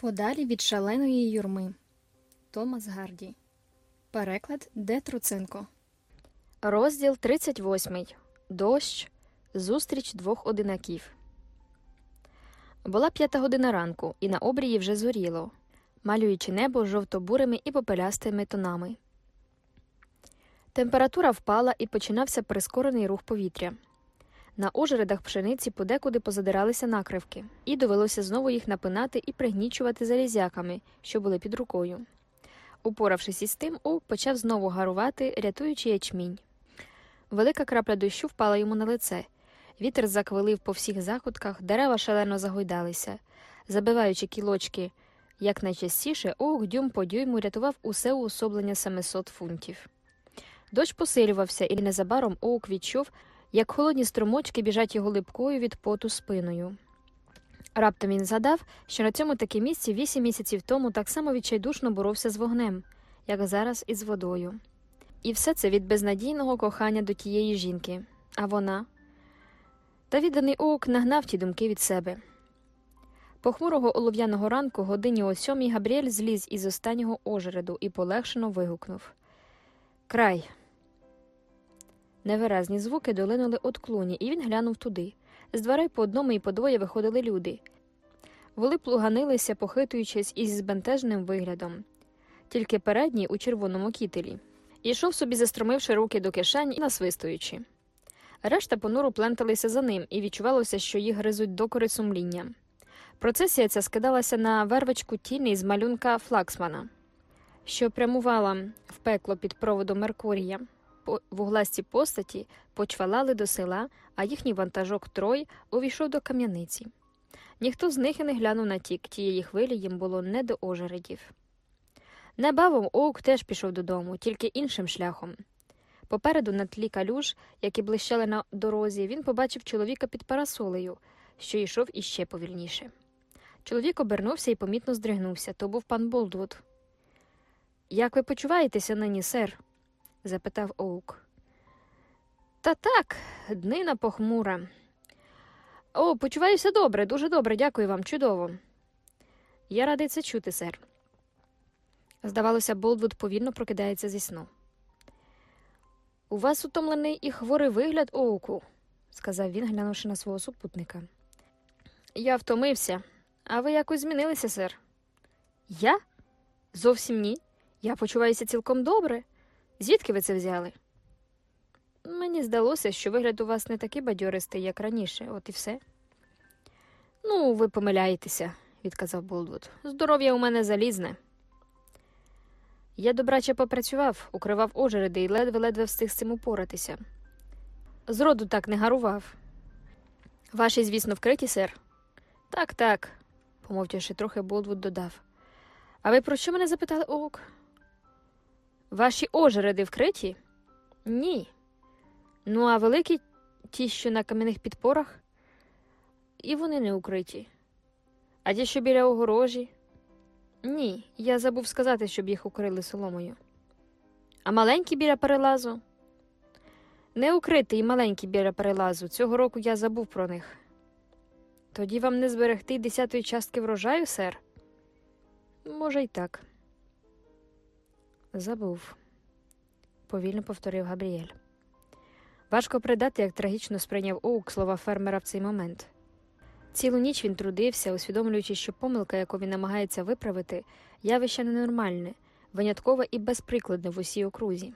Подалі від шаленої юрми. Томас Гарді. Переклад Де Труценко. Розділ 38. Дощ. Зустріч двох одинаків. Була п'ята година ранку, і на обрії вже зоріло, малюючи небо жовто-бурими і попелястими тонами. Температура впала і починався прискорений рух повітря. На ожередах пшениці подекуди позадиралися накривки, і довелося знову їх напинати і пригнічувати залізяками, що були під рукою. Упоравшись із тим, Оук почав знову гарувати, рятуючи ячмінь. Велика крапля дощу впала йому на лице. Вітер заквилив по всіх закутках, дерева шалено загойдалися. Забиваючи кілочки якнайчастіше, Оук дюйм по дюйму рятував усе уособлення 700 фунтів. Дощ посилювався, і незабаром Оук відчув, як холодні струмочки біжать його липкою від поту спиною. Раптом він згадав, що на цьому таки місці вісім місяців тому так само відчайдушно боровся з вогнем, як зараз із водою. І все це від безнадійного кохання до тієї жінки, а вона. Та відданий Оук нагнав ті думки від себе. Похмурого олов'яного ранку, годині о сьомій, Габріель зліз із останнього ожереду і полегшено вигукнув Край. Невиразні звуки долинули от клуні, і він глянув туди. З дверей по одному і по двоє виходили люди. Воли плуганилися, похитуючись із збентежним виглядом. Тільки передній у червоному кітелі. Ішов собі, застромивши руки до кишень і насвистуючи. Решта понуро пленталися за ним, і відчувалося, що їх гризуть докори сумління. Процесія ця скидалася на вервочку тіні з малюнка Флаксмана, що прямувала в пекло під проводом Меркурія. Вугласті постаті почвалали до села, а їхній вантажок Трой увійшов до кам'яниці. Ніхто з них і не глянув на тік, тієї хвилі їм було не до ожередів. Небавом Оук теж пішов додому, тільки іншим шляхом. Попереду на тлі калюж, які блищали на дорозі, він побачив чоловіка під парасолею, що йшов іще повільніше. Чоловік обернувся і помітно здригнувся. То був пан Болдвуд. Як ви почуваєтеся нині, сер? Запитав Оук. Та так, днина похмура. О, почуваюся добре, дуже добре, дякую вам, чудово. Я радий це чути, сер. Здавалося, Болдвуд повільно прокидається зі сну. У вас утомлений і хворий вигляд, Оуку, сказав він, глянувши на свого супутника. Я втомився, а ви якось змінилися, сер. Я? Зовсім ні. Я почуваюся цілком добре. Звідки ви це взяли? Мені здалося, що вигляд у вас не такий бадьористий, як раніше, от і все. Ну, ви помиляєтеся, відказав Болдвуд. Здоров'я у мене залізне. Я добраче попрацював, укривав ожереди і ледве-ледве встиг з цим упоратися. Зроду так не гарував. Ваші, звісно, вкриті, сер? Так, так, помовчавши трохи, Болдвуд додав. А ви про що мене запитали Оук? Ваші ожереди вкриті? Ні. Ну, а великі ті, що на кам'яних підпорах? І вони не укриті. А ті, що біля огорожі? Ні, я забув сказати, щоб їх укрили соломою. А маленькі біля перелазу? Не укритий і маленькі біля перелазу. Цього року я забув про них. Тоді вам не зберегти десятої частки врожаю, сер? Може, й так. Забув, повільно повторив Габріель. Важко придати, як трагічно сприйняв Оук слова фермера в цей момент. Цілу ніч він трудився, усвідомлюючи, що помилка, яку він намагається виправити, явище ненормальне, виняткове і безприкладне в усій окрузі.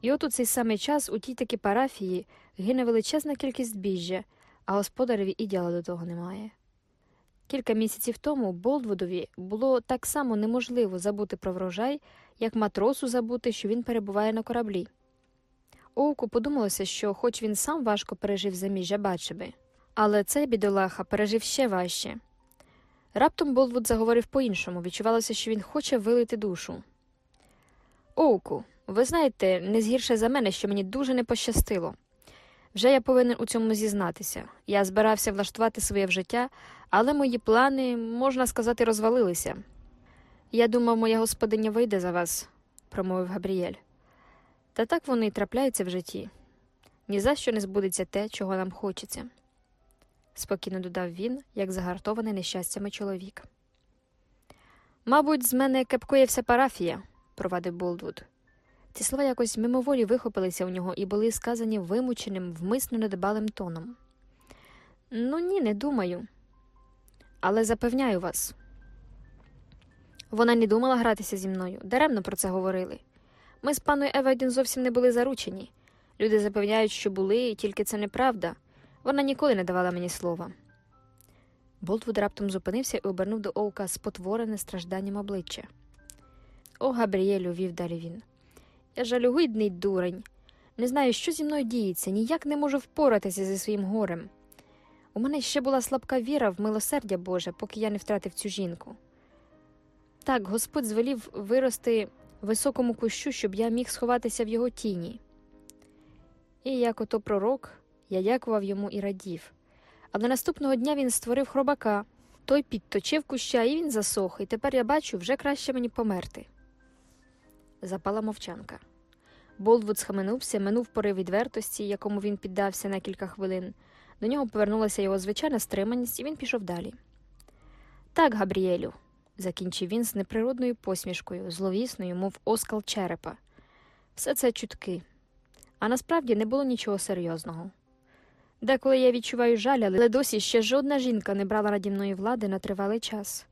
І от у цей самий час у тій таки парафії гине величезна кількість збіжжя, а господареві і діла до того немає. Кілька місяців тому Болдвудові було так само неможливо забути про врожай, як матросу забути, що він перебуває на кораблі. Оуку подумалося, що, хоч він сам важко пережив заміжжя Батшеби, але цей бідолаха пережив ще важче. Раптом Болдвуд заговорив по-іншому, відчувалося, що він хоче вилити душу. Оуку, ви знаєте, не згірше за мене, що мені дуже не пощастило. Вже я повинен у цьому зізнатися. Я збирався влаштувати своє в життя, але мої плани, можна сказати, розвалилися. Я думав, моя господиня вийде за вас, промовив Габріель. Та так вони й трапляються в житті. Ні за що не збудеться те, чого нам хочеться, спокійно додав він, як загартований нещастями чоловік. Мабуть, з мене кепкує вся парафія, провадив Болдвуд. Ці слова якось мимоволі вихопилися у нього і були сказані вимученим, вмисно недбалим тоном. Ну ні, не думаю. Але запевняю вас. Вона не думала гратися зі мною, даремно про це говорили. Ми з паною Евайден зовсім не були заручені. Люди запевняють, що були, і тільки це неправда. Вона ніколи не давала мені слова. Болтвуд раптом зупинився і обернув до Оука спотворене стражданням обличчя. О, Габріелю, вів далі він. Я жалюгидний дурень. Не знаю, що зі мною діється, ніяк не можу впоратися зі своїм горем. У мене ще була слабка віра в милосердя Боже, поки я не втратив цю жінку. Так, Господь звелів вирости високому кущу, щоб я міг сховатися в його тіні. І як ото пророк, я дякував йому і радів. Але наступного дня він створив хробака. Той підточив куща, і він засох, і тепер я бачу, вже краще мені померти. Запала мовчанка. Болдвуд схаменувся, минув порив відвертості, якому він піддався на кілька хвилин. До нього повернулася його звичайна стриманість, і він пішов далі. Так, Габріелю, закінчив він з неприродною посмішкою, зловісною, мов оскал черепа. Все це чутки. А насправді не було нічого серйозного. Деколи я відчуваю жаль, але досі ще жодна жінка не брала наді мною влади на тривалий час.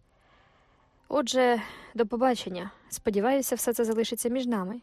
Отже, до побачення. Сподіваюся, все це залишиться між нами.